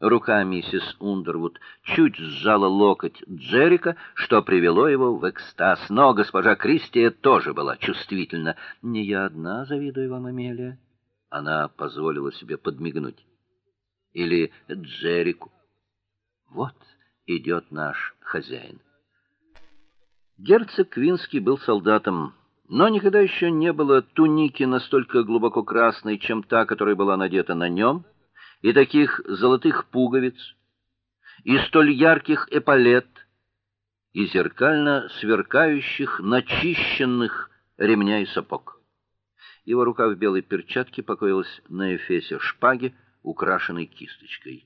Рука миссис Ундервуд чуть сжала локоть Джеррика, что привело его в экстаз. Но госпожа Кристия тоже была чувствительна. "Не я одна завидую вам, Амелия", она позволила себе подмигнуть. Или Джеррику. Вот идет наш хозяин. Герцог Квинский был солдатом, но никогда еще не было туники настолько глубоко красной, чем та, которая была надета на нем и таких золотых пуговиц, и столь ярких эполет, и зеркально сверкающих начищенных ремня и сапог. Его рука в белой перчатке покоилась на эфесе шпаги, украшенной кисточкой.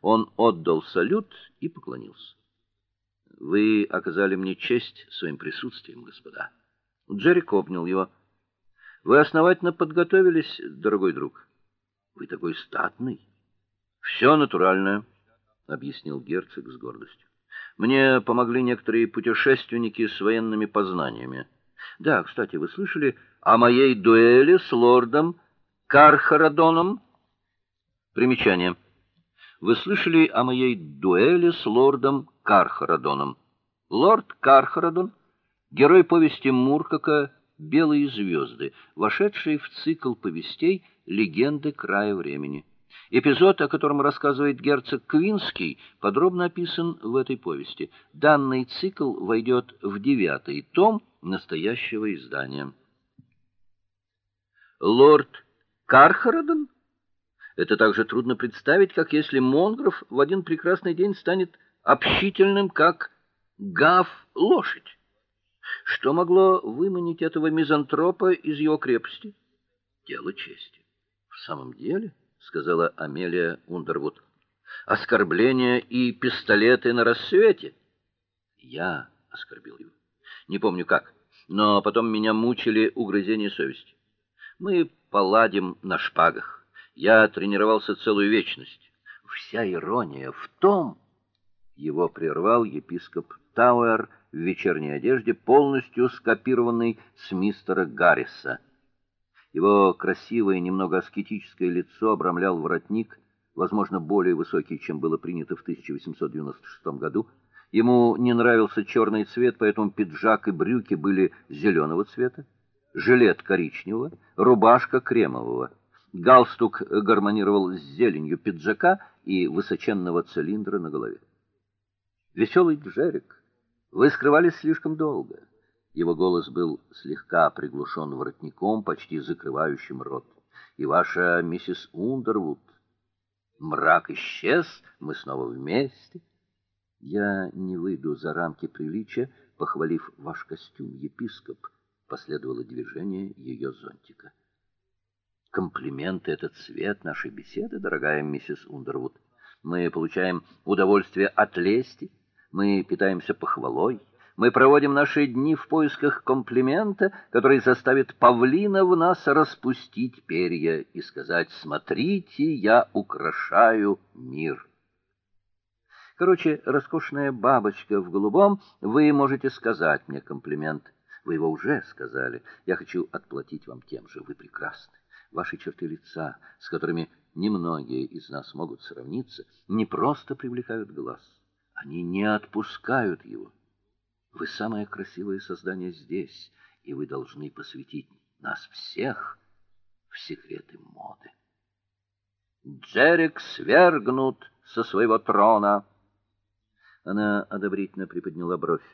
Он отдал салют и поклонился. Вы оказали мне честь своим присутствием, господа. Джерри обнял его. Вы основательно подготовились, дорогой друг. Вы такой статный. Все натуральное, объяснил герцог с гордостью. Мне помогли некоторые путешественники с военными познаниями. Да, кстати, вы слышали о моей дуэли с лордом Кархарадоном? Примечание. Вы слышали о моей дуэли с лордом Кархарадоном? Лорд Кархарадон герой повести Муркака Белые звезды, вошедший в цикл повестей Легенды края времени. Эпизод, о котором рассказывает герцог Квинский, подробно описан в этой повести. Данный цикл войдет в девятый том настоящего издания. Лорд Кархарадон это также трудно представить, как если Монгров в один прекрасный день станет общительным, как гав лошадь. Что могло выманить этого мизантропа из его крепости? Дело чести. В самом деле, сказала Амелия Ундервуд. Оскорбления и пистолеты на рассвете. Я оскорбил его. Не помню как, но потом меня мучили угрызения совести. Мы поладим на шпагах. Я тренировался целую вечность. Вся ирония в том, его прервал епископ Тауэр в вечерней одежде, полностью скопированный с мистера Гарриса. Его красивое, немного аскетическое лицо обрамлял воротник, возможно, более высокий, чем было принято в 1896 году. Ему не нравился черный цвет, поэтому пиджак и брюки были зеленого цвета, жилет коричневого, рубашка кремового. Галстук гармонировал с зеленью пиджака и высоченного цилиндра на голове. Веселый Джерик, вы скрывались слишком долго. Его голос был слегка приглушен воротником, почти закрывающим рот. И ваша миссис Ундервуд. Мрак исчез, мы снова вместе. Я не выйду за рамки приличия, похвалив ваш костюм, епископ. Последовало движение ее зонтика. Комплименты это цвет нашей беседы, дорогая миссис Ундервуд. Мы получаем удовольствие от лести, мы питаемся похвалой. Мы проводим наши дни в поисках комплимента, который заставит павлина в нас распустить перья и сказать: "Смотрите, я украшаю мир". Короче, роскошная бабочка в голубом, вы можете сказать мне комплимент. Вы его уже сказали. Я хочу отплатить вам тем же. Вы прекрасны. Ваши черты лица, с которыми немногие из нас могут сравниться, не просто привлекают глаз. Они не отпускают его. Вы самое красивое создание здесь, и вы должны посвятить нас всех в секреты моды. Джерик свергнут со своего трона. Она одобрительно приподняла бровь.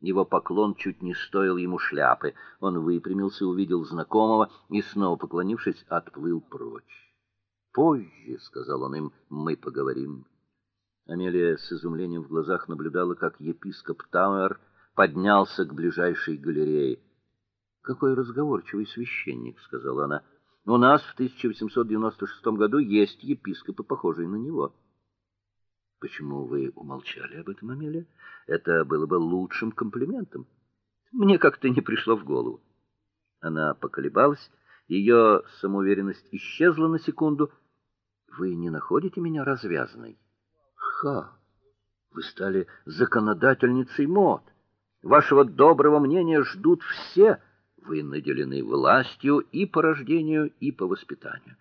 Его поклон чуть не стоил ему шляпы. Он выпрямился, увидел знакомого и снова поклонившись, отплыл прочь. "Позже", сказал он им, "мы поговорим". Амелия с изумлением в глазах наблюдала, как епископ Тауэр поднялся к ближайшей галерее. "Какой разговорчивый священник", сказала она. "У нас в 1896 году есть епископы, похожие на него". Почему вы умолчали об этом, Амелия? Это было бы лучшим комплиментом. Мне как-то не пришло в голову. Она поколебалась, ее самоуверенность исчезла на секунду. Вы не находите меня развязной? Ха. Вы стали законодательницей мод. Вашего доброго мнения ждут все. Вы наделены властью и по рождению, и по воспитанию.